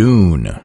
Dune.